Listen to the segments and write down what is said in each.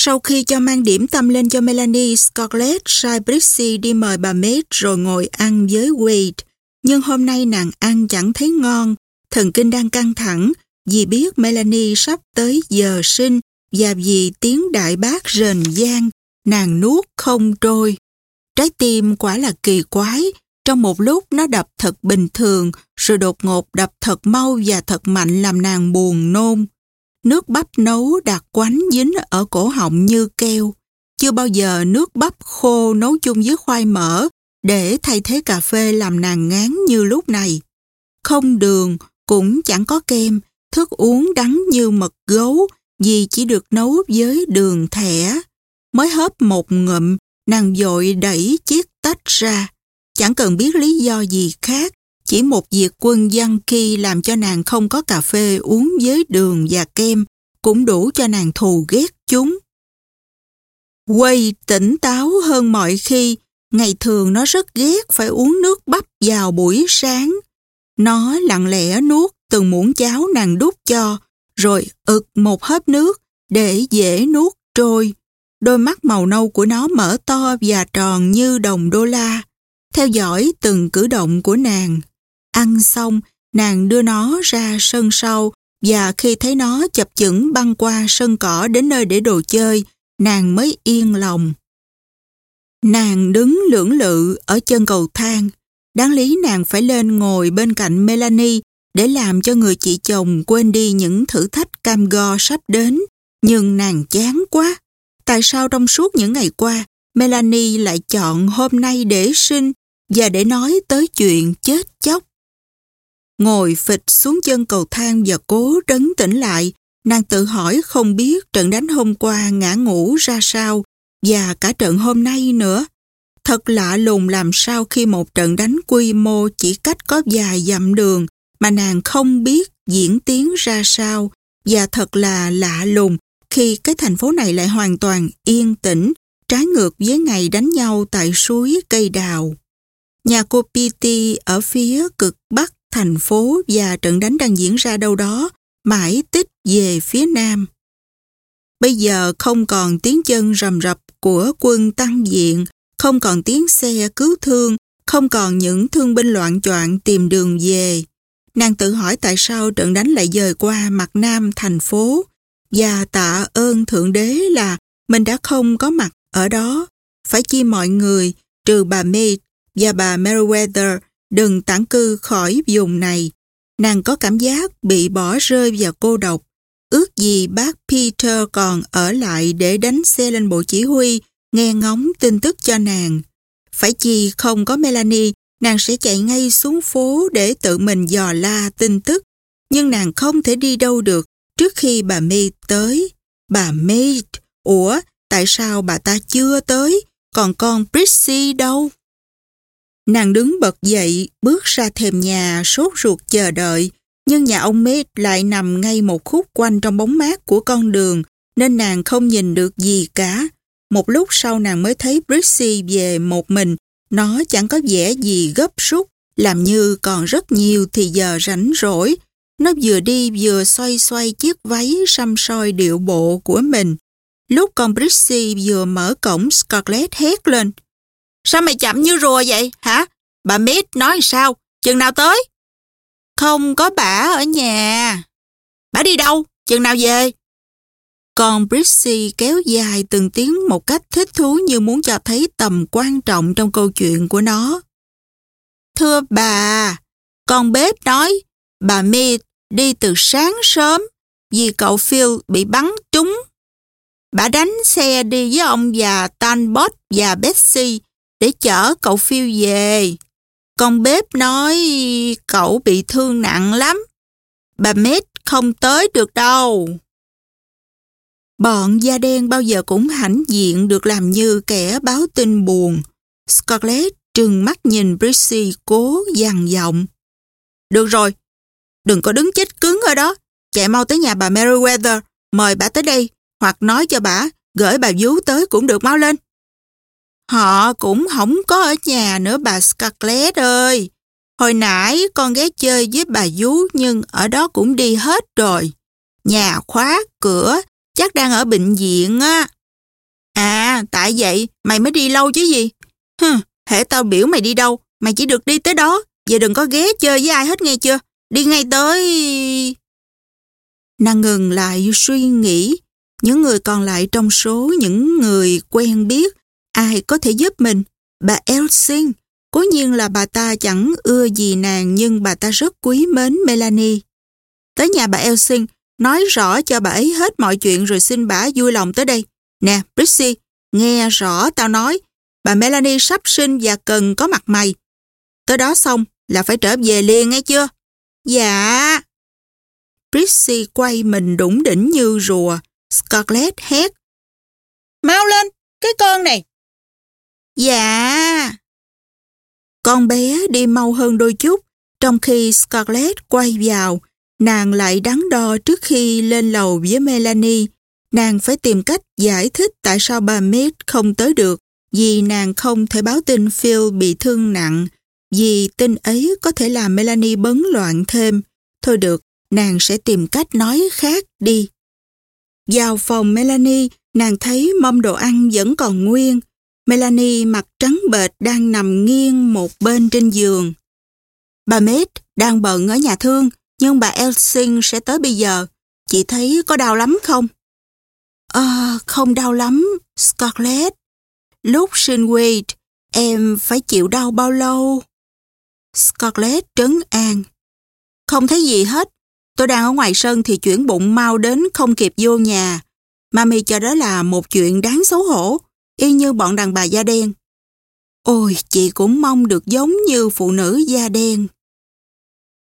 Sau khi cho mang điểm tâm lên cho Melanie, Scarlett sai Brixie đi mời bà Maid rồi ngồi ăn với Wade. Nhưng hôm nay nàng ăn chẳng thấy ngon, thần kinh đang căng thẳng vì biết Melanie sắp tới giờ sinh và vì tiếng đại bác rền gian, nàng nuốt không trôi. Trái tim quả là kỳ quái, trong một lúc nó đập thật bình thường, rồi đột ngột đập thật mau và thật mạnh làm nàng buồn nôn. Nước bắp nấu đặc quánh dính ở cổ họng như keo. Chưa bao giờ nước bắp khô nấu chung với khoai mỡ để thay thế cà phê làm nàng ngán như lúc này. Không đường, cũng chẳng có kem, thức uống đắng như mật gấu vì chỉ được nấu với đường thẻ. Mới hớp một ngụm, nàng dội đẩy chiếc tách ra. Chẳng cần biết lý do gì khác, chỉ một việc quân dân khi làm cho nàng không có cà phê uống với đường và kem cũng đủ cho nàng thù ghét chúng. Quay tỉnh táo hơn mọi khi, ngày thường nó rất ghét phải uống nước bắp vào buổi sáng. Nó lặng lẽ nuốt từng muỗng cháo nàng đút cho, rồi ực một hớp nước để dễ nuốt trôi. Đôi mắt màu nâu của nó mở to và tròn như đồng đô la, theo dõi từng cử động của nàng. Ăn xong, nàng đưa nó ra sân sau và khi thấy nó chập chững băng qua sân cỏ đến nơi để đồ chơi, nàng mới yên lòng. Nàng đứng lưỡng lự ở chân cầu thang. Đáng lý nàng phải lên ngồi bên cạnh Melanie để làm cho người chị chồng quên đi những thử thách cam go sắp đến. Nhưng nàng chán quá. Tại sao trong suốt những ngày qua, Melanie lại chọn hôm nay để sinh và để nói tới chuyện chết chóc? Ngồi phịch xuống chân cầu thang và cố trấn tĩnh lại, nàng tự hỏi không biết trận đánh hôm qua ngã ngủ ra sao và cả trận hôm nay nữa. Thật lạ lùng làm sao khi một trận đánh quy mô chỉ cách có vài dặm đường mà nàng không biết diễn tiến ra sao và thật là lạ lùng khi cái thành phố này lại hoàn toàn yên tĩnh trái ngược với ngày đánh nhau tại suối cây đào. Nhà cô Piti ở phía cực bắc thành phố và trận đánh đang diễn ra đâu đó mãi tích về phía nam. Bây giờ không còn tiếng chân rầm rập của quân tăng diện, không còn tiếng xe cứu thương, không còn những thương binh loạn choạng tìm đường về. Nàng tự hỏi tại sao trận đánh lại dời qua mặt nam thành phố và tạ ơn Thượng Đế là mình đã không có mặt ở đó. Phải chi mọi người, trừ bà May và bà Meriwether, đừng tản cư khỏi vùng này. Nàng có cảm giác bị bỏ rơi và cô độc. Ước gì bác Peter còn ở lại để đánh xe lên bộ chỉ huy, nghe ngóng tin tức cho nàng. Phải chi không có Melanie, nàng sẽ chạy ngay xuống phố để tự mình dò la tin tức. Nhưng nàng không thể đi đâu được trước khi bà May tới. Bà May, ủa, tại sao bà ta chưa tới? Còn con Prissy đâu? Nàng đứng bật dậy, bước ra thềm nhà, sốt ruột chờ đợi. Nhưng nhà ông Mết lại nằm ngay một khúc quanh trong bóng mát của con đường, nên nàng không nhìn được gì cả. Một lúc sau nàng mới thấy Brixie về một mình, nó chẳng có vẻ gì gấp rút, làm như còn rất nhiều thì giờ rảnh rỗi. Nó vừa đi vừa xoay xoay chiếc váy xăm soi điệu bộ của mình. Lúc con Brixie vừa mở cổng Scarlett hét lên. Sao mày chậm như rùa vậy, hả? Bà Mít nói sao? Chừng nào tới? Không có bà ở nhà. Bà đi đâu? Chừng nào về? Còn Brixie kéo dài từng tiếng một cách thích thú như muốn cho thấy tầm quan trọng trong câu chuyện của nó. Thưa bà, con bếp nói bà Mít đi từ sáng sớm vì cậu Phil bị bắn trúng. Bà đánh xe đi với ông già Tanbot và Betsy để chở cậu phiêu về. Con bếp nói cậu bị thương nặng lắm. Bà Mết không tới được đâu. Bọn da đen bao giờ cũng hãnh diện được làm như kẻ báo tin buồn. Scarlett trừng mắt nhìn Brissy cố dằn giọng. Được rồi, đừng có đứng chết cứng ở đó. Chạy mau tới nhà bà Meriwether, mời bà tới đây, hoặc nói cho bà, gửi bà vú tới cũng được mau lên. Họ cũng không có ở nhà nữa bà Scarlett ơi. Hồi nãy con ghé chơi với bà vú nhưng ở đó cũng đi hết rồi. Nhà khóa, cửa, chắc đang ở bệnh viện á. À, tại vậy mày mới đi lâu chứ gì. Hừ, hễ tao biểu mày đi đâu, mày chỉ được đi tới đó. Giờ đừng có ghé chơi với ai hết nghe chưa. Đi ngay tới... Nàng ngừng lại suy nghĩ. Những người còn lại trong số những người quen biết, ai có thể giúp mình? Bà Elsing, cố nhiên là bà ta chẳng ưa gì nàng nhưng bà ta rất quý mến Melanie. Tới nhà bà Elsing, nói rõ cho bà ấy hết mọi chuyện rồi xin bà vui lòng tới đây. Nè, Brixie, nghe rõ tao nói, bà Melanie sắp sinh và cần có mặt mày. Tới đó xong là phải trở về liền nghe chưa? Dạ. Brixie quay mình đủng đỉnh như rùa. Scarlett hét. Mau lên, cái con này. Dạ. Con bé đi mau hơn đôi chút, trong khi Scarlett quay vào, nàng lại đắn đo trước khi lên lầu với Melanie. Nàng phải tìm cách giải thích tại sao bà Mead không tới được, vì nàng không thể báo tin Phil bị thương nặng, vì tin ấy có thể làm Melanie bấn loạn thêm. Thôi được, nàng sẽ tìm cách nói khác đi. Vào phòng Melanie, nàng thấy mâm đồ ăn vẫn còn nguyên. Melanie mặt trắng bệch đang nằm nghiêng một bên trên giường. Bà Med đang bận ở nhà thương, nhưng bà Elsing sẽ tới bây giờ. Chị thấy có đau lắm không? Ờ, không đau lắm, Scarlett. Lúc sinh Wade, em phải chịu đau bao lâu? Scarlett trấn an. Không thấy gì hết. Tôi đang ở ngoài sân thì chuyển bụng mau đến không kịp vô nhà. Mami cho đó là một chuyện đáng xấu hổ, y như bọn đàn bà da đen. Ôi, chị cũng mong được giống như phụ nữ da đen.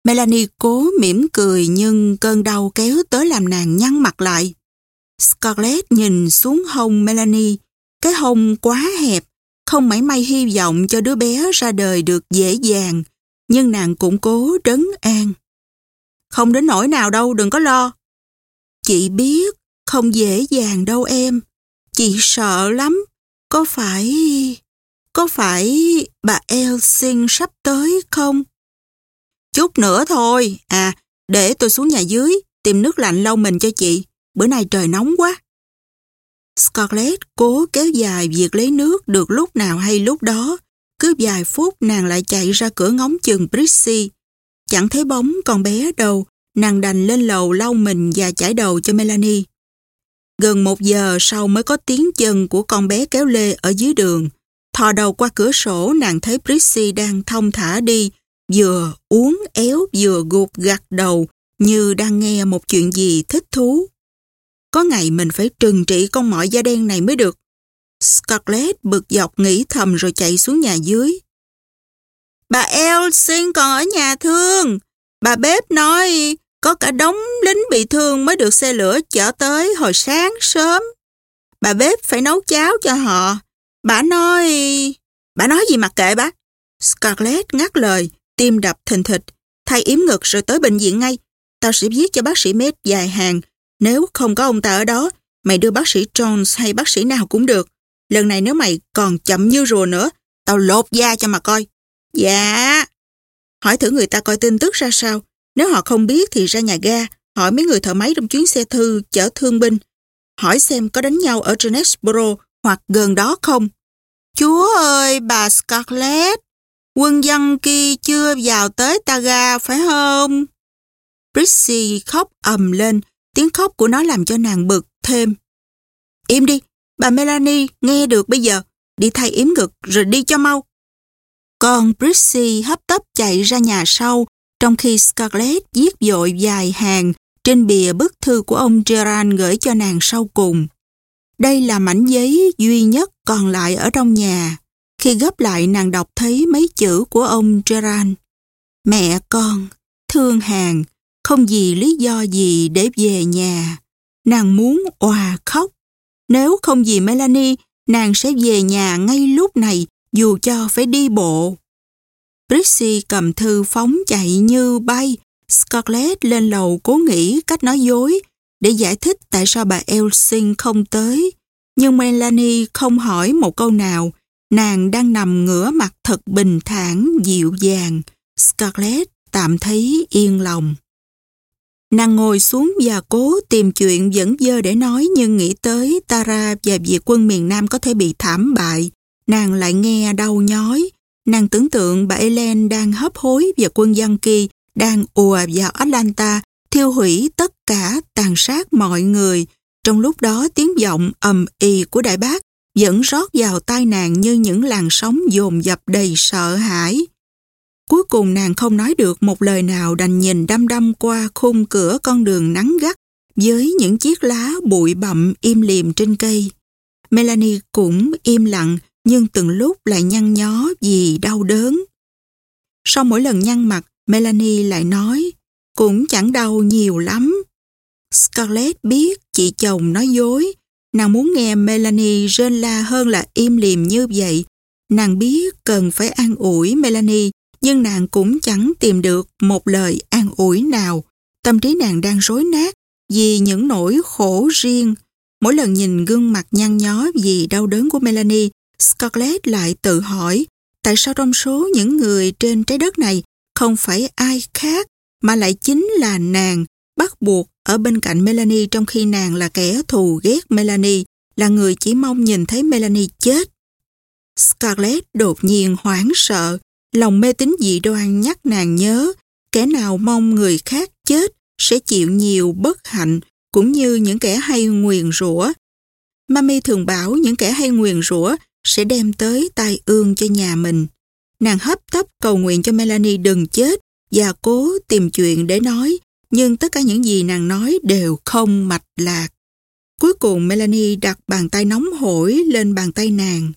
Melanie cố mỉm cười nhưng cơn đau kéo tới làm nàng nhăn mặt lại. Scarlett nhìn xuống hông Melanie, cái hông quá hẹp, không mảy may hy vọng cho đứa bé ra đời được dễ dàng, nhưng nàng cũng cố trấn an. Không đến nỗi nào đâu, đừng có lo. Chị biết, không dễ dàng đâu em. Chị sợ lắm. Có phải... Có phải bà Elsin sắp tới không? Chút nữa thôi. À, để tôi xuống nhà dưới, tìm nước lạnh lau mình cho chị. Bữa nay trời nóng quá. Scarlett cố kéo dài việc lấy nước được lúc nào hay lúc đó. Cứ vài phút nàng lại chạy ra cửa ngóng chừng Prissy. Chẳng thấy bóng con bé đâu, nàng đành lên lầu lau mình và chải đầu cho Melanie. Gần một giờ sau mới có tiếng chân của con bé kéo lê ở dưới đường. Thò đầu qua cửa sổ nàng thấy Prissy đang thông thả đi, vừa uống éo vừa gục gặt đầu như đang nghe một chuyện gì thích thú. Có ngày mình phải trừng trị con mọi da đen này mới được. Scarlett bực dọc nghĩ thầm rồi chạy xuống nhà dưới. Bà Elsin còn ở nhà thương. Bà bếp nói có cả đống lính bị thương mới được xe lửa chở tới hồi sáng sớm. Bà bếp phải nấu cháo cho họ. Bà nói... Bà nói gì mặc kệ bà? Scarlett ngắt lời, tim đập thình thịch, thay yếm ngực rồi tới bệnh viện ngay. Tao sẽ viết cho bác sĩ Med dài hàng. Nếu không có ông ta ở đó, mày đưa bác sĩ Jones hay bác sĩ nào cũng được. Lần này nếu mày còn chậm như rùa nữa, tao lột da cho mà coi. Dạ. Hỏi thử người ta coi tin tức ra sao. Nếu họ không biết thì ra nhà ga, hỏi mấy người thợ máy trong chuyến xe thư chở thương binh. Hỏi xem có đánh nhau ở Jonesboro hoặc gần đó không. Chúa ơi, bà Scarlett, quân dân kia chưa vào tới Taga phải không? Prissy khóc ầm lên, tiếng khóc của nó làm cho nàng bực thêm. Im đi, bà Melanie nghe được bây giờ, đi thay yếm ngực rồi đi cho mau. Còn Prissy hấp tấp chạy ra nhà sau, trong khi Scarlett viết dội dài hàng trên bìa bức thư của ông Gerard gửi cho nàng sau cùng. Đây là mảnh giấy duy nhất còn lại ở trong nhà. Khi gấp lại nàng đọc thấy mấy chữ của ông Gerard. Mẹ con, thương hàng, không vì lý do gì để về nhà. Nàng muốn òa khóc. Nếu không vì Melanie, nàng sẽ về nhà ngay lúc này dù cho phải đi bộ. Prissy cầm thư phóng chạy như bay. Scarlett lên lầu cố nghĩ cách nói dối để giải thích tại sao bà Elsing không tới. Nhưng Melanie không hỏi một câu nào. Nàng đang nằm ngửa mặt thật bình thản, dịu dàng. Scarlett tạm thấy yên lòng. Nàng ngồi xuống và cố tìm chuyện vẫn dơ để nói nhưng nghĩ tới Tara và việc quân miền Nam có thể bị thảm bại. Nàng lại nghe đau nhói. Nàng tưởng tượng bà Ellen đang hấp hối và quân dân kỳ đang ùa vào Atlanta, thiêu hủy tất cả tàn sát mọi người. Trong lúc đó, tiếng vọng ầm ì của đại bác vẫn rót vào tai nàng như những làn sóng dồn dập đầy sợ hãi. Cuối cùng, nàng không nói được một lời nào đành nhìn đăm đăm qua khung cửa con đường nắng gắt với những chiếc lá bụi bậm im liềm trên cây. Melanie cũng im lặng nhưng từng lúc lại nhăn nhó vì đau đớn. Sau mỗi lần nhăn mặt, Melanie lại nói cũng chẳng đau nhiều lắm. Scarlett biết chị chồng nói dối. Nàng muốn nghe Melanie rên la hơn là im liềm như vậy. Nàng biết cần phải an ủi Melanie nhưng nàng cũng chẳng tìm được một lời an ủi nào. Tâm trí nàng đang rối nát vì những nỗi khổ riêng. Mỗi lần nhìn gương mặt nhăn nhó vì đau đớn của Melanie, Scarlett lại tự hỏi tại sao trong số những người trên trái đất này không phải ai khác mà lại chính là nàng bắt buộc ở bên cạnh Melanie trong khi nàng là kẻ thù ghét Melanie, là người chỉ mong nhìn thấy Melanie chết. Scarlett đột nhiên hoảng sợ, lòng mê tín dị đoan nhắc nàng nhớ, kẻ nào mong người khác chết sẽ chịu nhiều bất hạnh, cũng như những kẻ hay nguyền rủa. Mami thường bảo những kẻ hay nguyền rủa sẽ đem tới tai ương cho nhà mình. Nàng hấp tấp cầu nguyện cho Melanie đừng chết và cố tìm chuyện để nói, nhưng tất cả những gì nàng nói đều không mạch lạc. Cuối cùng Melanie đặt bàn tay nóng hổi lên bàn tay nàng.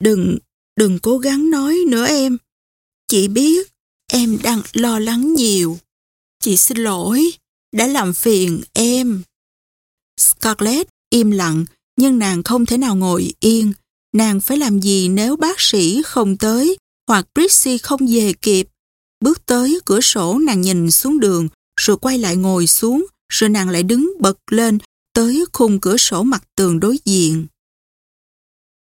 Đừng, đừng cố gắng nói nữa em. Chị biết em đang lo lắng nhiều. Chị xin lỗi, đã làm phiền em. Scarlett im lặng, nhưng nàng không thể nào ngồi yên. Nàng phải làm gì nếu bác sĩ không tới hoặc Prissy không về kịp. Bước tới cửa sổ nàng nhìn xuống đường rồi quay lại ngồi xuống rồi nàng lại đứng bật lên tới khung cửa sổ mặt tường đối diện.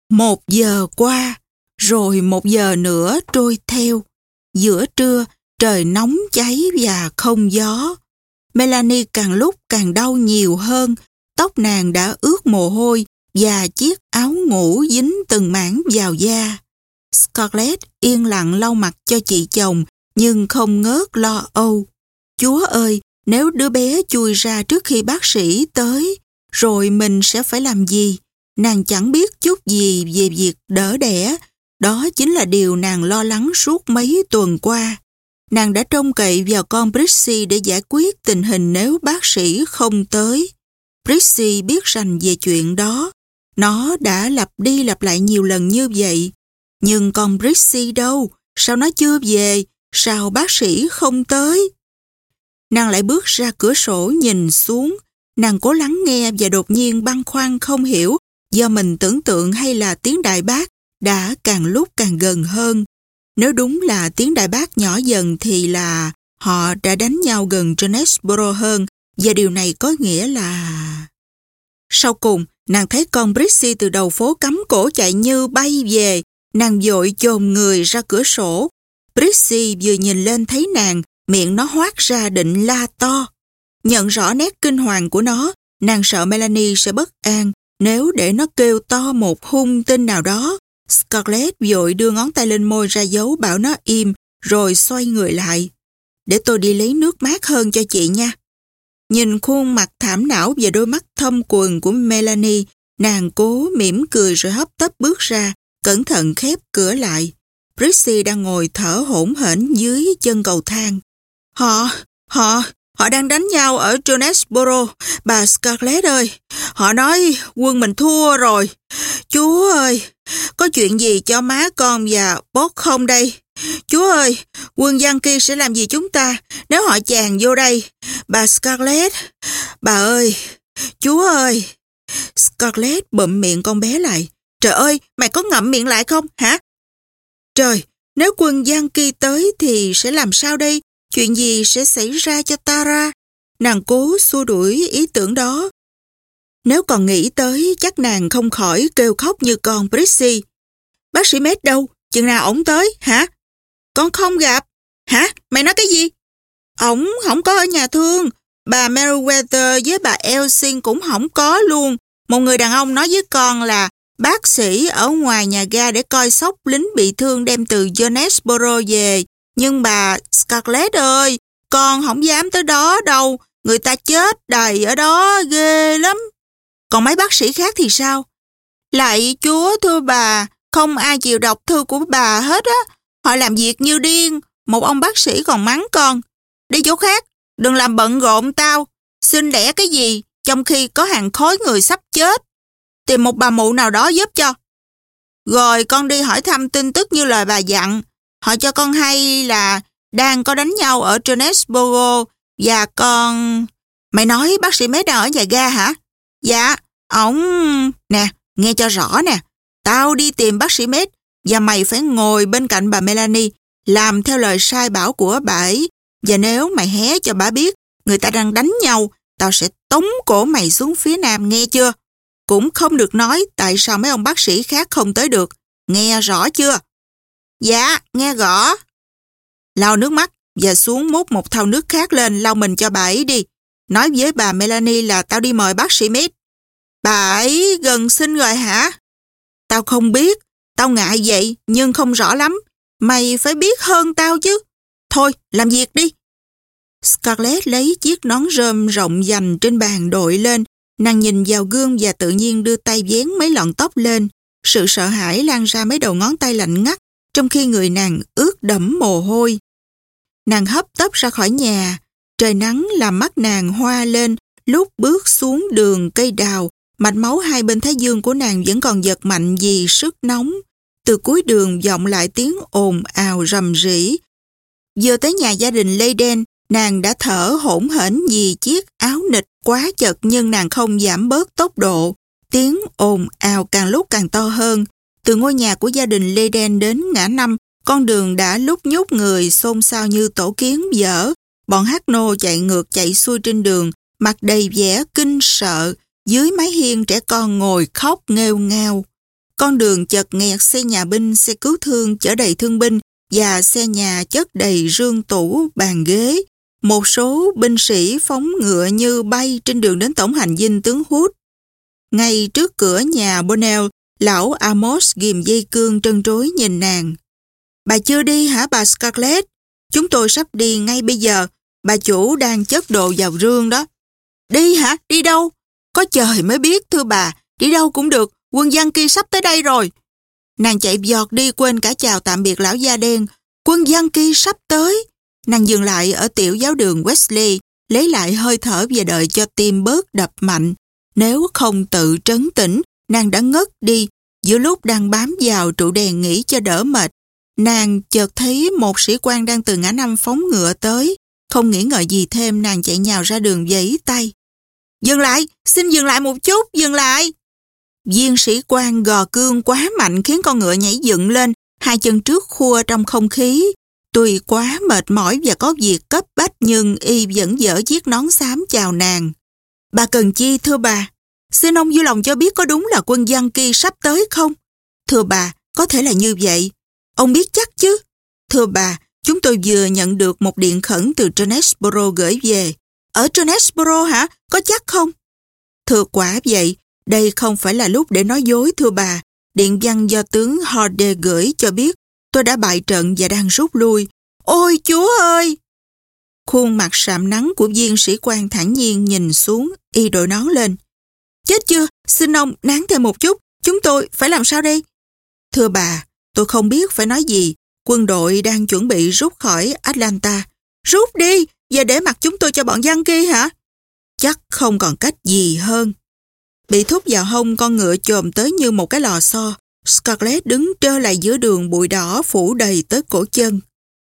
Một giờ qua, rồi một giờ nữa trôi theo. Giữa trưa, trời nóng cháy và không gió. Melanie càng lúc càng đau nhiều hơn, tóc nàng đã ướt mồ hôi và chiếc áo ngủ dính từng mảng vào da. Scarlett yên lặng lau mặt cho chị chồng nhưng không ngớt lo âu. Chúa ơi, nếu đứa bé chui ra trước khi bác sĩ tới, rồi mình sẽ phải làm gì? Nàng chẳng biết chút gì về việc đỡ đẻ. Đó chính là điều nàng lo lắng suốt mấy tuần qua. Nàng đã trông cậy vào con Brixie để giải quyết tình hình nếu bác sĩ không tới. Brixie biết rành về chuyện đó. Nó đã lặp đi lặp lại nhiều lần như vậy. Nhưng con Brixie đâu? Sao nó chưa về? Sao bác sĩ không tới? Nàng lại bước ra cửa sổ nhìn xuống. Nàng cố lắng nghe và đột nhiên băn khoăn không hiểu do mình tưởng tượng hay là tiếng đại bác đã càng lúc càng gần hơn. Nếu đúng là tiếng đại bác nhỏ dần thì là họ đã đánh nhau gần Jonesboro hơn và điều này có nghĩa là... Sau cùng, nàng thấy con Brixie từ đầu phố cắm cổ chạy như bay về. Nàng dội chồm người ra cửa sổ. Brixie vừa nhìn lên thấy nàng, miệng nó hoát ra định la to. Nhận rõ nét kinh hoàng của nó, nàng sợ Melanie sẽ bất an nếu để nó kêu to một hung tin nào đó. Scarlett vội đưa ngón tay lên môi ra dấu bảo nó im, rồi xoay người lại. Để tôi đi lấy nước mát hơn cho chị nha. Nhìn khuôn mặt thảm não và đôi mắt thâm quần của Melanie, nàng cố mỉm cười rồi hấp tấp bước ra, cẩn thận khép cửa lại. Prissy đang ngồi thở hổn hển dưới chân cầu thang. Họ, họ, họ đang đánh nhau ở Jonesboro. Bà Scarlett ơi, họ nói quân mình thua rồi. Chúa ơi, có chuyện gì cho má con và bốt không đây? Chúa ơi, quân dân kia sẽ làm gì chúng ta nếu họ chàng vô đây? Bà Scarlett, bà ơi, Chúa ơi. Scarlett bụm miệng con bé lại. Trời ơi, mày có ngậm miệng lại không hả? Trời, nếu quân Giang kia tới thì sẽ làm sao đây? Chuyện gì sẽ xảy ra cho Tara? Nàng cố xua đuổi ý tưởng đó. Nếu còn nghĩ tới, chắc nàng không khỏi kêu khóc như con Prissy. Bác sĩ Med đâu? Chừng nào ổng tới, hả? Con không gặp. Hả? Mày nói cái gì? Ổng không có ở nhà thương. bà Meriwether với bà Elsin cũng không có luôn. Một người đàn ông nói với con là bác sĩ ở ngoài nhà ga để coi sóc lính bị thương đem từ Jonesboro về. Nhưng bà Scarlett ơi, con không dám tới đó đâu. Người ta chết đầy ở đó ghê lắm. Còn mấy bác sĩ khác thì sao? Lại chúa thưa bà, không ai chịu đọc thư của bà hết á. Họ làm việc như điên. Một ông bác sĩ còn mắng con. Đi chỗ khác, đừng làm bận rộn tao. Xin đẻ cái gì, trong khi có hàng khối người sắp chết. Tìm một bà mụ nào đó giúp cho. Rồi con đi hỏi thăm tin tức như lời bà dặn. Họ cho con hay là đang có đánh nhau ở Jonesboro và con... Mày nói bác sĩ mấy đang ở nhà ga hả? Dạ, ổng... Nè, nghe cho rõ nè. Tao đi tìm bác sĩ Med và mày phải ngồi bên cạnh bà Melanie làm theo lời sai bảo của bà ấy. Và nếu mày hé cho bà biết người ta đang đánh nhau, tao sẽ tống cổ mày xuống phía nam nghe chưa? Cũng không được nói tại sao mấy ông bác sĩ khác không tới được. Nghe rõ chưa? Dạ, nghe rõ. Lau nước mắt và xuống múc một thau nước khác lên lau mình cho bà ấy đi. Nói với bà Melanie là tao đi mời bác sĩ Mít. Bà ấy gần sinh rồi hả? Tao không biết, tao ngại vậy nhưng không rõ lắm. Mày phải biết hơn tao chứ. Thôi, làm việc đi. Scarlett lấy chiếc nón rơm rộng dành trên bàn đội lên. Nàng nhìn vào gương và tự nhiên đưa tay vén mấy lọn tóc lên. Sự sợ hãi lan ra mấy đầu ngón tay lạnh ngắt, trong khi người nàng ướt đẫm mồ hôi. Nàng hấp tấp ra khỏi nhà, trời nắng làm mắt nàng hoa lên lúc bước xuống đường cây đào, mạch máu hai bên thái dương của nàng vẫn còn giật mạnh vì sức nóng. Từ cuối đường vọng lại tiếng ồn ào rầm rỉ. Vừa tới nhà gia đình Lê Đen, nàng đã thở hỗn hển vì chiếc áo nịch quá chật nhưng nàng không giảm bớt tốc độ. Tiếng ồn ào càng lúc càng to hơn. Từ ngôi nhà của gia đình Lê Đen đến ngã năm, con đường đã lúc nhúc người xôn xao như tổ kiến dở. Bọn hát nô chạy ngược chạy xuôi trên đường, mặt đầy vẻ kinh sợ. Dưới mái hiên trẻ con ngồi khóc nghêu ngao. Con đường chật nghẹt xe nhà binh, xe cứu thương chở đầy thương binh và xe nhà chất đầy rương tủ, bàn ghế. Một số binh sĩ phóng ngựa như bay trên đường đến tổng hành dinh tướng Hood. Ngay trước cửa nhà Bonnell, lão Amos ghim dây cương trân trối nhìn nàng. Bà chưa đi hả bà Scarlett? Chúng tôi sắp đi ngay bây giờ. Bà chủ đang chất đồ vào rương đó. Đi hả? Đi đâu? Có trời mới biết thưa bà. Đi đâu cũng được. Quân dân kia sắp tới đây rồi. Nàng chạy giọt đi quên cả chào tạm biệt lão da đen. Quân dân kia sắp tới. Nàng dừng lại ở tiểu giáo đường Wesley, lấy lại hơi thở và đợi cho tim bớt đập mạnh. Nếu không tự trấn tĩnh, nàng đã ngất đi. Giữa lúc đang bám vào trụ đèn nghỉ cho đỡ mệt, nàng chợt thấy một sĩ quan đang từ ngã năm phóng ngựa tới. Không nghĩ ngợi gì thêm, nàng chạy nhào ra đường giấy tay. Dừng lại, xin dừng lại một chút, dừng lại. Viên sĩ quan gò cương quá mạnh khiến con ngựa nhảy dựng lên, hai chân trước khua trong không khí. Tuy quá mệt mỏi và có việc cấp bách nhưng y vẫn dở chiếc nón xám chào nàng. Bà cần chi thưa bà? Xin ông vui lòng cho biết có đúng là quân dân kia sắp tới không? Thưa bà, có thể là như vậy. Ông biết chắc chứ? Thưa bà, chúng tôi vừa nhận được một điện khẩn từ Jonesboro gửi về. Ở Jonesboro hả? Có chắc không? Thưa quả vậy, đây không phải là lúc để nói dối thưa bà. Điện văn do tướng Horde gửi cho biết tôi đã bại trận và đang rút lui. Ôi chúa ơi! Khuôn mặt sạm nắng của viên sĩ quan thản nhiên nhìn xuống, y đội nón lên. Chết chưa? Xin ông nán thêm một chút. Chúng tôi phải làm sao đây? Thưa bà, tôi không biết phải nói gì. Quân đội đang chuẩn bị rút khỏi Atlanta. Rút đi và để mặt chúng tôi cho bọn dân kia hả? Chắc không còn cách gì hơn. Bị thúc vào hông con ngựa chồm tới như một cái lò xo. Scarlett đứng trơ lại giữa đường bụi đỏ phủ đầy tới cổ chân.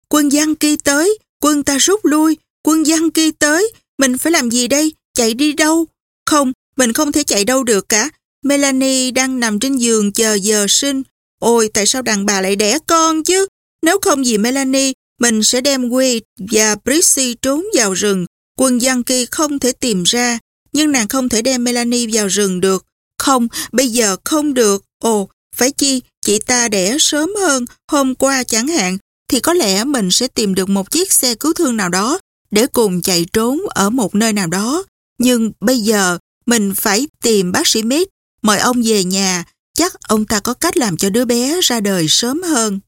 Quân giang kia tới, quân ta rút lui, quân giang kia tới, mình phải làm gì đây, chạy đi đâu? Không, mình không thể chạy đâu được cả. Melanie đang nằm trên giường chờ giờ sinh. Ôi, tại sao đàn bà lại đẻ con chứ? Nếu không vì Melanie, mình sẽ đem Wade và Prissy trốn vào rừng. Quân giang kia không thể tìm ra, nhưng nàng không thể đem Melanie vào rừng được. Không, bây giờ không được. Ồ, phải chi, chị ta đẻ sớm hơn, hôm qua chẳng hạn, thì có lẽ mình sẽ tìm được một chiếc xe cứu thương nào đó để cùng chạy trốn ở một nơi nào đó. Nhưng bây giờ mình phải tìm bác sĩ Mít, mời ông về nhà, chắc ông ta có cách làm cho đứa bé ra đời sớm hơn.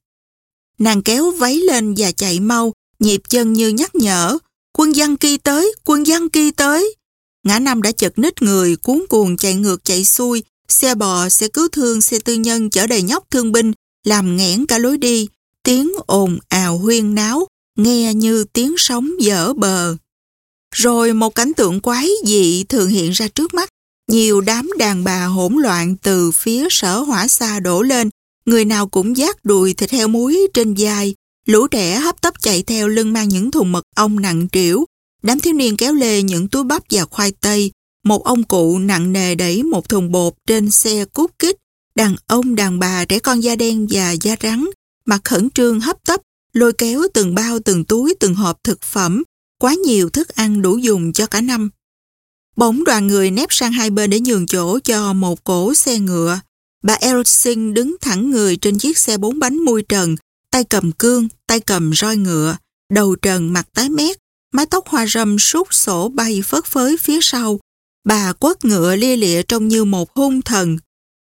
Nàng kéo váy lên và chạy mau, nhịp chân như nhắc nhở. Quân dân kỳ tới, quân dân kỳ tới. Ngã năm đã chật nít người, cuốn cuồng chạy ngược chạy xuôi, xe bò, xe cứu thương, xe tư nhân chở đầy nhóc thương binh, làm nghẽn cả lối đi, tiếng ồn ào huyên náo, nghe như tiếng sóng dở bờ. Rồi một cảnh tượng quái dị thường hiện ra trước mắt, nhiều đám đàn bà hỗn loạn từ phía sở hỏa xa đổ lên, người nào cũng giác đùi thịt heo muối trên vai, lũ trẻ hấp tấp chạy theo lưng mang những thùng mật ong nặng trĩu, đám thiếu niên kéo lê những túi bắp và khoai tây, một ông cụ nặng nề đẩy một thùng bột trên xe cút kích, đàn ông, đàn bà, trẻ con da đen và da trắng, mặt khẩn trương hấp tấp, lôi kéo từng bao, từng túi, từng hộp thực phẩm, quá nhiều thức ăn đủ dùng cho cả năm. Bỗng đoàn người nép sang hai bên để nhường chỗ cho một cổ xe ngựa. Bà Elsing đứng thẳng người trên chiếc xe bốn bánh mui trần, tay cầm cương, tay cầm roi ngựa, đầu trần mặt tái mét, mái tóc hoa râm sút sổ bay phất phới phía sau. Bà quất ngựa lia lịa trông như một hung thần.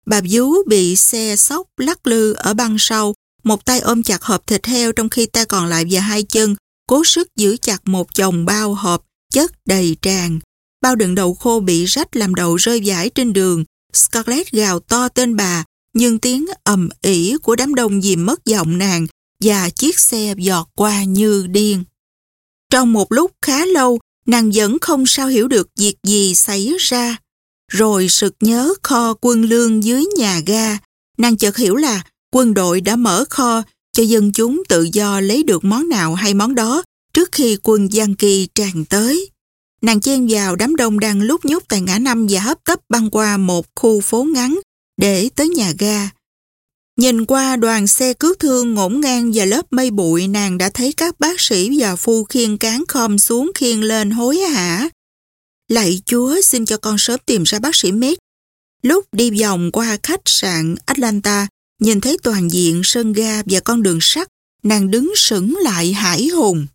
Bà vú bị xe sóc lắc lư ở băng sau, một tay ôm chặt hộp thịt heo trong khi tay còn lại và hai chân cố sức giữ chặt một chồng bao hộp chất đầy tràn. Bao đựng đầu khô bị rách làm đậu rơi vãi trên đường. Scarlett gào to tên bà, nhưng tiếng ầm ỉ của đám đông dìm mất giọng nàng và chiếc xe giọt qua như điên. Trong một lúc khá lâu, nàng vẫn không sao hiểu được việc gì xảy ra. Rồi sực nhớ kho quân lương dưới nhà ga, nàng chợt hiểu là quân đội đã mở kho cho dân chúng tự do lấy được món nào hay món đó trước khi quân Giang Kỳ tràn tới. Nàng chen vào đám đông đang lúc nhúc tại ngã năm và hấp tấp băng qua một khu phố ngắn để tới nhà ga. Nhìn qua đoàn xe cứu thương ngổn ngang và lớp mây bụi nàng đã thấy các bác sĩ và phu khiên cán khom xuống khiên lên hối hả. Lạy Chúa xin cho con sớm tìm ra bác sĩ Mết. Lúc đi vòng qua khách sạn Atlanta, nhìn thấy toàn diện sân ga và con đường sắt, nàng đứng sững lại hải hùng.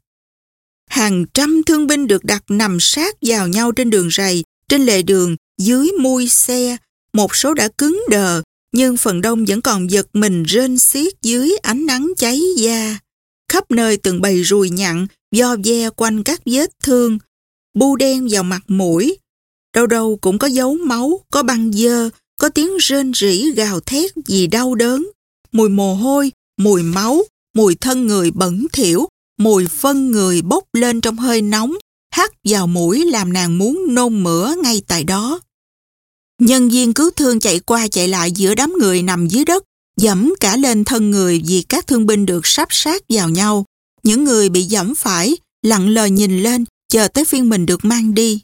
Hàng trăm thương binh được đặt nằm sát vào nhau trên đường rầy, trên lề đường, dưới mui xe. Một số đã cứng đờ, nhưng phần đông vẫn còn giật mình rên xiết dưới ánh nắng cháy da. Khắp nơi từng bầy ruồi nhặn, do ve quanh các vết thương, bu đen vào mặt mũi. Đâu đâu cũng có dấu máu, có băng dơ, có tiếng rên rỉ gào thét vì đau đớn. Mùi mồ hôi, mùi máu, mùi thân người bẩn thỉu, mùi phân người bốc lên trong hơi nóng, hắt vào mũi làm nàng muốn nôn mửa ngay tại đó. Nhân viên cứu thương chạy qua chạy lại giữa đám người nằm dưới đất, dẫm cả lên thân người vì các thương binh được sắp sát vào nhau. Những người bị dẫm phải, lặng lờ nhìn lên, chờ tới phiên mình được mang đi.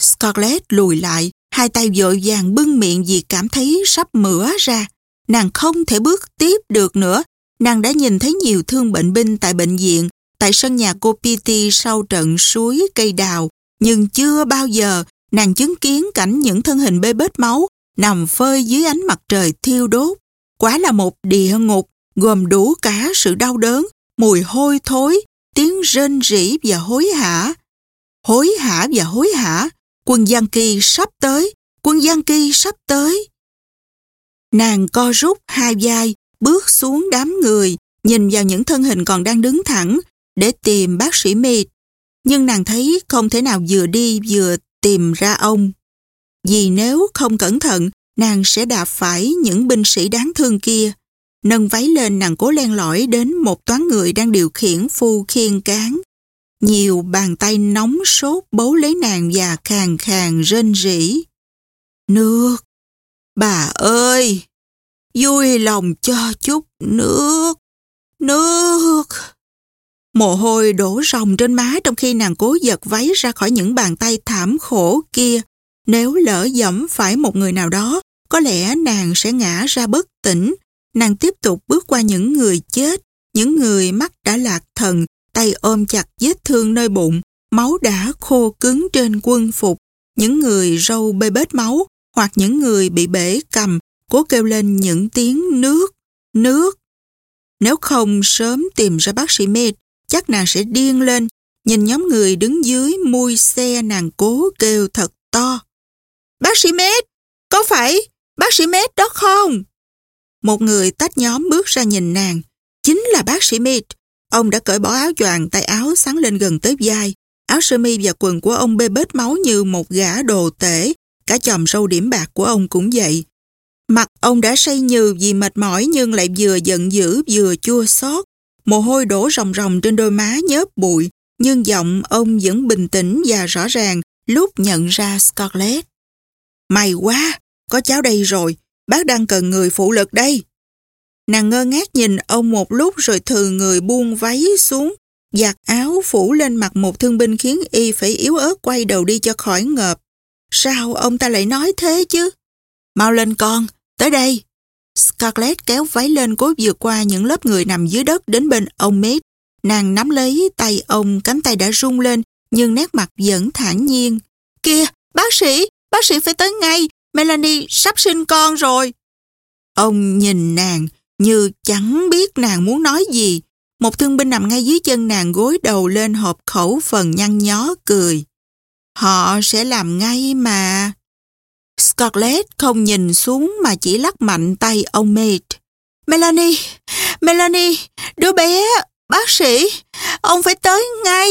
Scarlett lùi lại, hai tay vội vàng bưng miệng vì cảm thấy sắp mửa ra. Nàng không thể bước tiếp được nữa. Nàng đã nhìn thấy nhiều thương bệnh binh tại bệnh viện, tại sân nhà cô Petey sau trận suối cây đào, nhưng chưa bao giờ nàng chứng kiến cảnh những thân hình bê bết máu nằm phơi dưới ánh mặt trời thiêu đốt. Quá là một địa ngục gồm đủ cả sự đau đớn, mùi hôi thối, tiếng rên rỉ và hối hả. Hối hả và hối hả, quân Giang Kỳ sắp tới, quân Giang Kỳ sắp tới. Nàng co rút hai vai, bước xuống đám người, nhìn vào những thân hình còn đang đứng thẳng để tìm bác sĩ Mead. Nhưng nàng thấy không thể nào vừa đi vừa tìm ra ông. Vì nếu không cẩn thận, nàng sẽ đạp phải những binh sĩ đáng thương kia. Nâng váy lên nàng cố len lỏi đến một toán người đang điều khiển phu khiên cán. Nhiều bàn tay nóng sốt bấu lấy nàng và khàn khàn rên rỉ. Nước! Bà ơi! Vui lòng cho chút nước! Nước! Mồ hôi đổ ròng trên má trong khi nàng cố giật váy ra khỏi những bàn tay thảm khổ kia. Nếu lỡ dẫm phải một người nào đó, có lẽ nàng sẽ ngã ra bất tỉnh. Nàng tiếp tục bước qua những người chết, những người mắt đã lạc thần, tay ôm chặt vết thương nơi bụng, máu đã khô cứng trên quân phục, những người râu bê bết máu hoặc những người bị bể cầm cố kêu lên những tiếng nước, nước. Nếu không sớm tìm ra bác sĩ Med, chắc nàng sẽ điên lên nhìn nhóm người đứng dưới mui xe nàng cố kêu thật to. Bác sĩ Mết, có phải bác sĩ Mết đó không? Một người tách nhóm bước ra nhìn nàng, chính là bác sĩ Mết. Ông đã cởi bỏ áo choàng tay áo sáng lên gần tới vai. Áo sơ mi và quần của ông bê bết máu như một gã đồ tể. Cả chòm râu điểm bạc của ông cũng vậy. Mặt ông đã say nhừ vì mệt mỏi nhưng lại vừa giận dữ vừa chua xót. Mồ hôi đổ ròng ròng trên đôi má nhớp bụi, nhưng giọng ông vẫn bình tĩnh và rõ ràng lúc nhận ra Scarlett. May quá, có cháu đây rồi, bác đang cần người phụ lực đây. Nàng ngơ ngác nhìn ông một lúc rồi thừ người buông váy xuống, giặt áo phủ lên mặt một thương binh khiến y phải yếu ớt quay đầu đi cho khỏi ngợp. Sao ông ta lại nói thế chứ? Mau lên con, tới đây. Scarlett kéo váy lên cố vượt qua những lớp người nằm dưới đất đến bên ông Mết. Nàng nắm lấy tay ông, cánh tay đã rung lên, nhưng nét mặt vẫn thản nhiên. Kìa, bác sĩ, bác sĩ phải tới ngay, Melanie sắp sinh con rồi. Ông nhìn nàng như chẳng biết nàng muốn nói gì. Một thương binh nằm ngay dưới chân nàng gối đầu lên hộp khẩu phần nhăn nhó cười. Họ sẽ làm ngay mà. Scarlett không nhìn xuống mà chỉ lắc mạnh tay ông Mate. Melanie, Melanie, đứa bé, bác sĩ, ông phải tới ngay.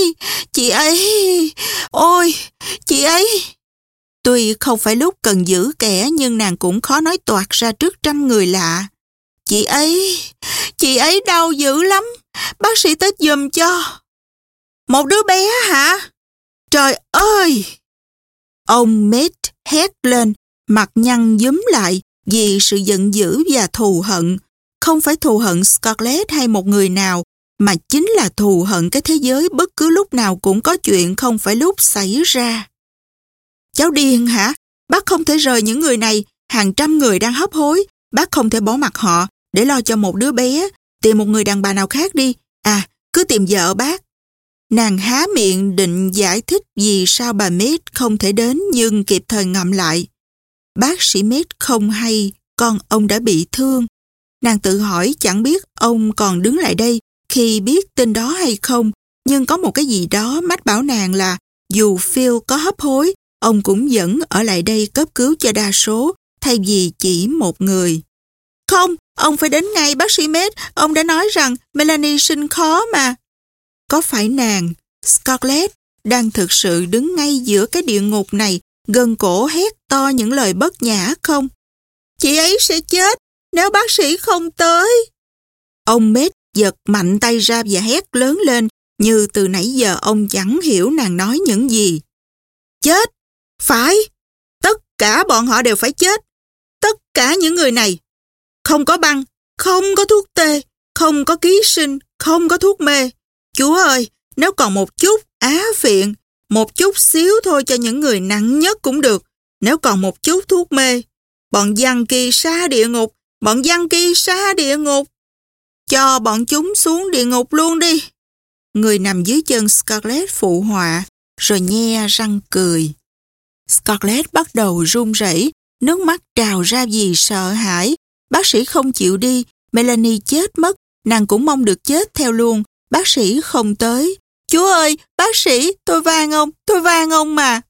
Chị ấy, ôi, chị ấy. Tuy không phải lúc cần giữ kẻ nhưng nàng cũng khó nói toạt ra trước trăm người lạ. Chị ấy, chị ấy đau dữ lắm, bác sĩ tới giùm cho. Một đứa bé hả? Trời ơi! Ông Mết hét lên, mặt nhăn dúm lại vì sự giận dữ và thù hận. Không phải thù hận Scarlett hay một người nào, mà chính là thù hận cái thế giới bất cứ lúc nào cũng có chuyện không phải lúc xảy ra. Cháu điên hả? Bác không thể rời những người này, hàng trăm người đang hấp hối. Bác không thể bỏ mặt họ để lo cho một đứa bé. Tìm một người đàn bà nào khác đi. À, cứ tìm vợ bác. Nàng há miệng định giải thích vì sao bà Mết không thể đến nhưng kịp thời ngậm lại. Bác sĩ Mết không hay con ông đã bị thương. Nàng tự hỏi chẳng biết ông còn đứng lại đây khi biết tin đó hay không, nhưng có một cái gì đó mách bảo nàng là dù Phil có hấp hối, ông cũng vẫn ở lại đây cấp cứu cho đa số, thay vì chỉ một người. Không, ông phải đến ngay bác sĩ Med, ông đã nói rằng Melanie sinh khó mà. Có phải nàng, Scarlett, đang thực sự đứng ngay giữa cái địa ngục này, gần cổ hét to những lời bất nhã không? Chị ấy sẽ chết nếu bác sĩ không tới. Ông Med giật mạnh tay ra và hét lớn lên như từ nãy giờ ông chẳng hiểu nàng nói những gì. Chết! Phải! Tất cả bọn họ đều phải chết. Tất cả những người này. Không có băng, không có thuốc tê, không có ký sinh, không có thuốc mê. Chúa ơi, nếu còn một chút á phiện, một chút xíu thôi cho những người nặng nhất cũng được. Nếu còn một chút thuốc mê, bọn giăng kỳ xa địa ngục, bọn giăng kỳ xa địa ngục. Cho bọn chúng xuống địa ngục luôn đi. Người nằm dưới chân Scarlett phụ họa, rồi nhe răng cười. Scarlett bắt đầu run rẩy, nước mắt trào ra vì sợ hãi. Bác sĩ không chịu đi, Melanie chết mất, nàng cũng mong được chết theo luôn. Bác sĩ không tới. Chúa ơi, bác sĩ, tôi van ông, tôi van ông mà.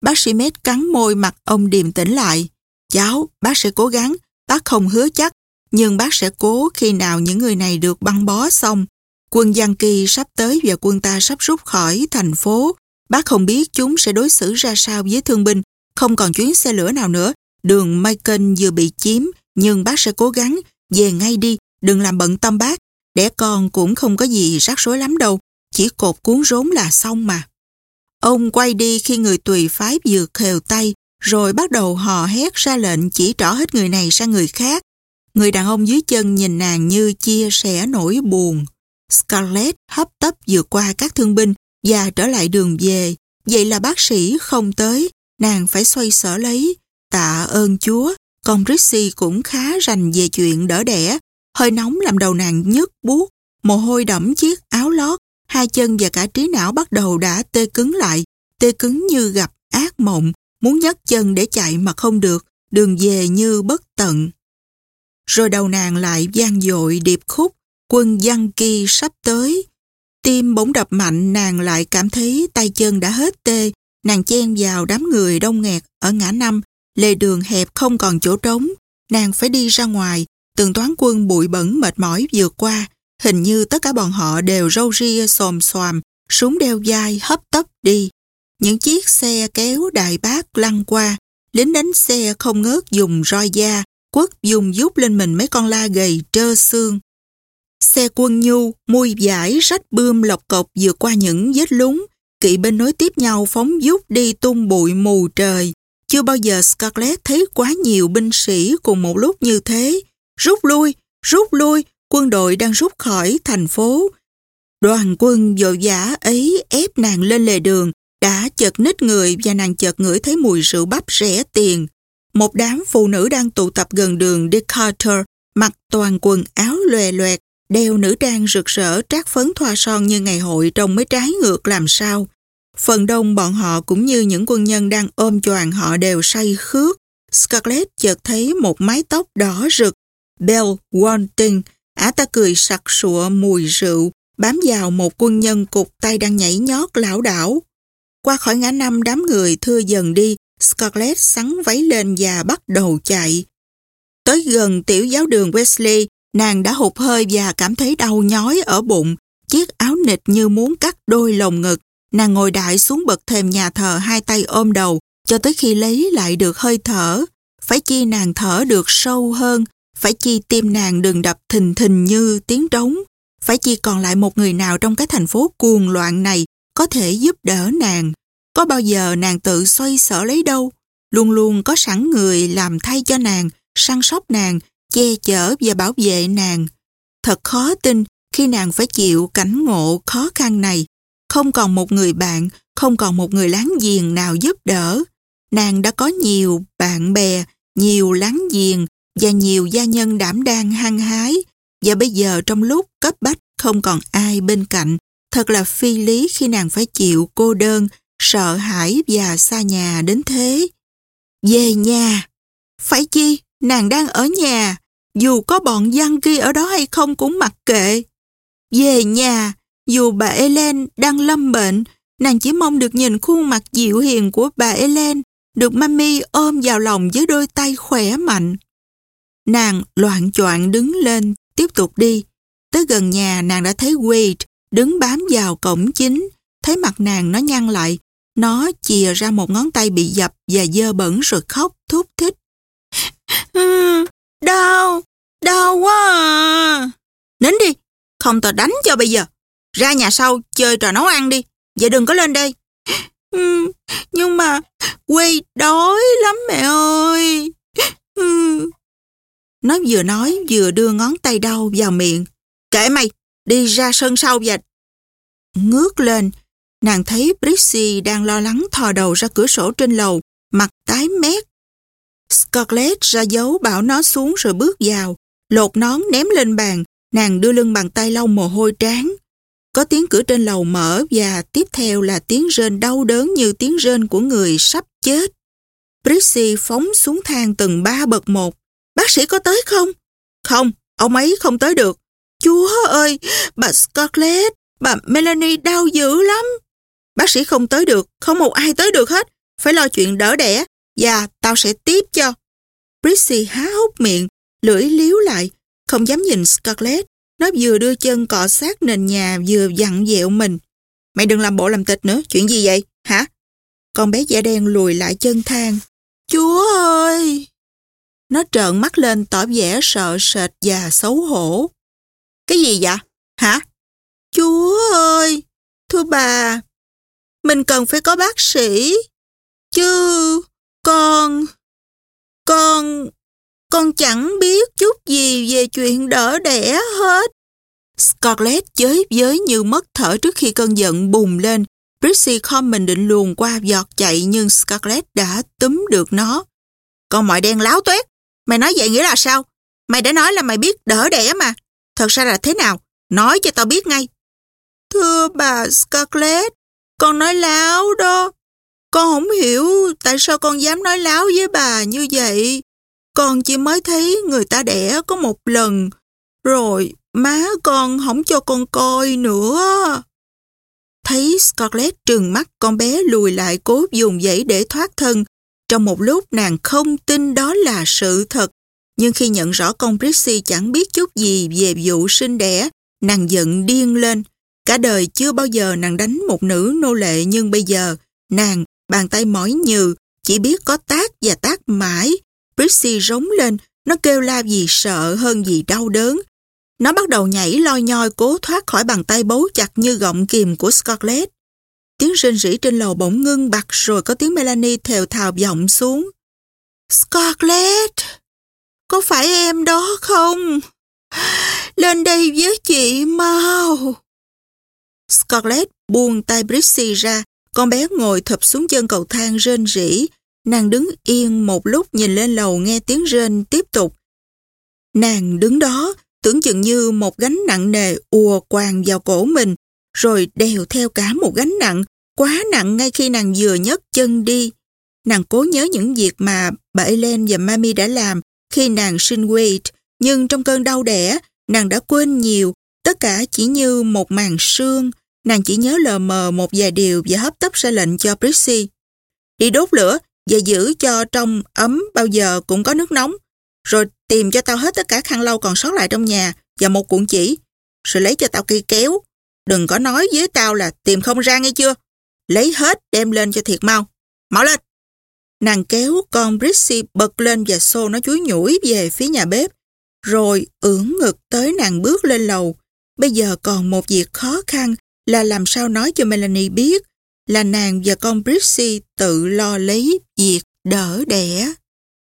Bác sĩ Mết cắn môi mặt ông điềm tĩnh lại. Cháu, bác sẽ cố gắng, bác không hứa chắc, nhưng bác sẽ cố khi nào những người này được băng bó xong. Quân Giang Kỳ sắp tới và quân ta sắp rút khỏi thành phố. Bác không biết chúng sẽ đối xử ra sao với thương binh, không còn chuyến xe lửa nào nữa. Đường Macon vừa bị chiếm, nhưng bác sẽ cố gắng, về ngay đi, đừng làm bận tâm bác. Đẻ con cũng không có gì rắc rối lắm đâu, chỉ cột cuốn rốn là xong mà. Ông quay đi khi người tùy phái vừa khều tay, rồi bắt đầu hò hét ra lệnh chỉ trỏ hết người này sang người khác. Người đàn ông dưới chân nhìn nàng như chia sẻ nỗi buồn. Scarlett hấp tấp vượt qua các thương binh và trở lại đường về. Vậy là bác sĩ không tới, nàng phải xoay sở lấy. Tạ ơn Chúa, con Rixie cũng khá rành về chuyện đỡ đẻ. Hơi nóng làm đầu nàng nhức buốt, mồ hôi đẫm chiếc áo lót, hai chân và cả trí não bắt đầu đã tê cứng lại, tê cứng như gặp ác mộng, muốn nhấc chân để chạy mà không được, đường về như bất tận. Rồi đầu nàng lại gian dội điệp khúc, quân văn Kỳ sắp tới. Tim bỗng đập mạnh nàng lại cảm thấy tay chân đã hết tê. Nàng chen vào đám người đông nghẹt ở ngã năm. Lề đường hẹp không còn chỗ trống. Nàng phải đi ra ngoài. Từng toán quân bụi bẩn mệt mỏi vượt qua. Hình như tất cả bọn họ đều râu ria xồm xoàm, súng đeo dai hấp tấp đi. Những chiếc xe kéo đại bác lăn qua. Lính đánh xe không ngớt dùng roi da, quất dùng giúp lên mình mấy con la gầy trơ xương. Xe quân nhu, mui giải, rách bươm lọc cọc vượt qua những vết lúng, kỵ bên nối tiếp nhau phóng giúp đi tung bụi mù trời. Chưa bao giờ Scarlett thấy quá nhiều binh sĩ cùng một lúc như thế. Rút lui, rút lui, quân đội đang rút khỏi thành phố. Đoàn quân dội dã ấy ép nàng lên lề đường, đã chợt nít người và nàng chợt ngửi thấy mùi rượu bắp rẻ tiền. Một đám phụ nữ đang tụ tập gần đường Decatur, mặc toàn quần áo lòe loẹt, đeo nữ trang rực rỡ trát phấn thoa son như ngày hội trông mới trái ngược làm sao. Phần đông bọn họ cũng như những quân nhân đang ôm choàng họ đều say khước. Scarlett chợt thấy một mái tóc đỏ rực. Belle Wanting, ả ta cười sặc sụa mùi rượu, bám vào một quân nhân cục tay đang nhảy nhót lão đảo. Qua khỏi ngã năm đám người thưa dần đi, Scarlett sắn váy lên và bắt đầu chạy. Tới gần tiểu giáo đường Wesley, nàng đã hụt hơi và cảm thấy đau nhói ở bụng. Chiếc áo nịch như muốn cắt đôi lồng ngực. Nàng ngồi đại xuống bậc thềm nhà thờ hai tay ôm đầu cho tới khi lấy lại được hơi thở. Phải chi nàng thở được sâu hơn, phải chi tim nàng đừng đập thình thình như tiếng trống. Phải chi còn lại một người nào trong cái thành phố cuồng loạn này có thể giúp đỡ nàng. Có bao giờ nàng tự xoay sở lấy đâu, luôn luôn có sẵn người làm thay cho nàng, săn sóc nàng, che chở và bảo vệ nàng. Thật khó tin khi nàng phải chịu cảnh ngộ khó khăn này. Không còn một người bạn, không còn một người láng giềng nào giúp đỡ. Nàng đã có nhiều bạn bè, nhiều láng giềng và nhiều gia nhân đảm đang hăng hái. Và bây giờ trong lúc cấp bách không còn ai bên cạnh, thật là phi lý khi nàng phải chịu cô đơn, sợ hãi và xa nhà đến thế. Về nhà, phải chi nàng đang ở nhà, dù có bọn dân kia ở đó hay không cũng mặc kệ. Về nhà, dù bà Ellen đang lâm bệnh, nàng chỉ mong được nhìn khuôn mặt dịu hiền của bà Ellen, được mami ôm vào lòng với đôi tay khỏe mạnh. Nàng loạn choạng đứng lên, tiếp tục đi. Tới gần nhà nàng đã thấy Wade đứng bám vào cổng chính, thấy mặt nàng nó nhăn lại, nó chìa ra một ngón tay bị dập và dơ bẩn rồi khóc thúc thích. Đau, đau quá à. Nín đi, không tao đánh cho bây giờ. Ra nhà sau chơi trò nấu ăn đi, vậy đừng có lên đây. Ừ, nhưng mà Quay đói lắm mẹ ơi. Ừ. Nó vừa nói vừa đưa ngón tay đau vào miệng. Kệ mày, đi ra sân sau và... Ngước lên, Nàng thấy Brixie đang lo lắng thò đầu ra cửa sổ trên lầu, mặt tái mét. Scarlett ra dấu bảo nó xuống rồi bước vào, lột nón ném lên bàn, nàng đưa lưng bàn tay lau mồ hôi trán. Có tiếng cửa trên lầu mở và tiếp theo là tiếng rên đau đớn như tiếng rên của người sắp chết. Brixie phóng xuống thang từng ba bậc một. Bác sĩ có tới không? Không, ông ấy không tới được. Chúa ơi, bà Scarlett, bà Melanie đau dữ lắm. Bác sĩ không tới được, không một ai tới được hết. Phải lo chuyện đỡ đẻ, và tao sẽ tiếp cho. Prissy há hốc miệng, lưỡi liếu lại, không dám nhìn Scarlett. Nó vừa đưa chân cọ sát nền nhà vừa dặn dẹo mình. Mày đừng làm bộ làm tịch nữa, chuyện gì vậy, hả? Con bé da đen lùi lại chân thang. Chúa ơi! Nó trợn mắt lên tỏ vẻ sợ sệt và xấu hổ. Cái gì vậy? Hả? Chúa ơi! Thưa bà, mình cần phải có bác sĩ. Chứ con... Con... Con chẳng biết chút gì về chuyện đỡ đẻ hết. Scarlett chới với như mất thở trước khi cơn giận bùng lên. Prissy khom mình định luồn qua giọt chạy nhưng Scarlett đã túm được nó. Con mọi đen láo tuyết Mày nói vậy nghĩa là sao? Mày đã nói là mày biết đỡ đẻ mà. Thật ra là thế nào? Nói cho tao biết ngay. Thưa bà Scarlett, con nói láo đó. Con không hiểu tại sao con dám nói láo với bà như vậy. Con chỉ mới thấy người ta đẻ có một lần. Rồi má con không cho con coi nữa. Thấy Scarlett trừng mắt con bé lùi lại cố dùng dãy để thoát thân. Trong một lúc nàng không tin đó là sự thật. Nhưng khi nhận rõ con Prissy chẳng biết chút gì về vụ sinh đẻ, nàng giận điên lên. Cả đời chưa bao giờ nàng đánh một nữ nô lệ nhưng bây giờ nàng bàn tay mỏi nhừ chỉ biết có tác và tác mãi. Prissy rống lên, nó kêu la vì sợ hơn vì đau đớn. Nó bắt đầu nhảy loi nhoi cố thoát khỏi bàn tay bấu chặt như gọng kìm của Scarlett. Tiếng rên rỉ trên lầu bỗng ngưng bặt rồi có tiếng Melanie thều thào vọng xuống. Scarlett, có phải em đó không? Lên đây với chị mau. Scarlett buông tay Brixie ra, con bé ngồi thập xuống chân cầu thang rên rỉ. Nàng đứng yên một lúc nhìn lên lầu nghe tiếng rên tiếp tục. Nàng đứng đó, tưởng chừng như một gánh nặng nề ùa quàng vào cổ mình, rồi đèo theo cả một gánh nặng, quá nặng ngay khi nàng vừa nhấc chân đi. Nàng cố nhớ những việc mà bà Ellen và Mami đã làm khi nàng sinh Wade, nhưng trong cơn đau đẻ, nàng đã quên nhiều, tất cả chỉ như một màn sương. Nàng chỉ nhớ lờ mờ một vài điều và hấp tấp ra lệnh cho Prissy. Đi đốt lửa và giữ cho trong ấm bao giờ cũng có nước nóng. Rồi tìm cho tao hết tất cả khăn lau còn sót lại trong nhà và một cuộn chỉ. Rồi lấy cho tao cây kéo. Đừng có nói với tao là tìm không ra nghe chưa. Lấy hết đem lên cho thiệt mau. Mau lên! Nàng kéo con Brissy bật lên và xô nó chuối nhủi về phía nhà bếp. Rồi ưỡn ngực tới nàng bước lên lầu. Bây giờ còn một việc khó khăn là làm sao nói cho Melanie biết là nàng và con Brissy tự lo lấy việc đỡ đẻ.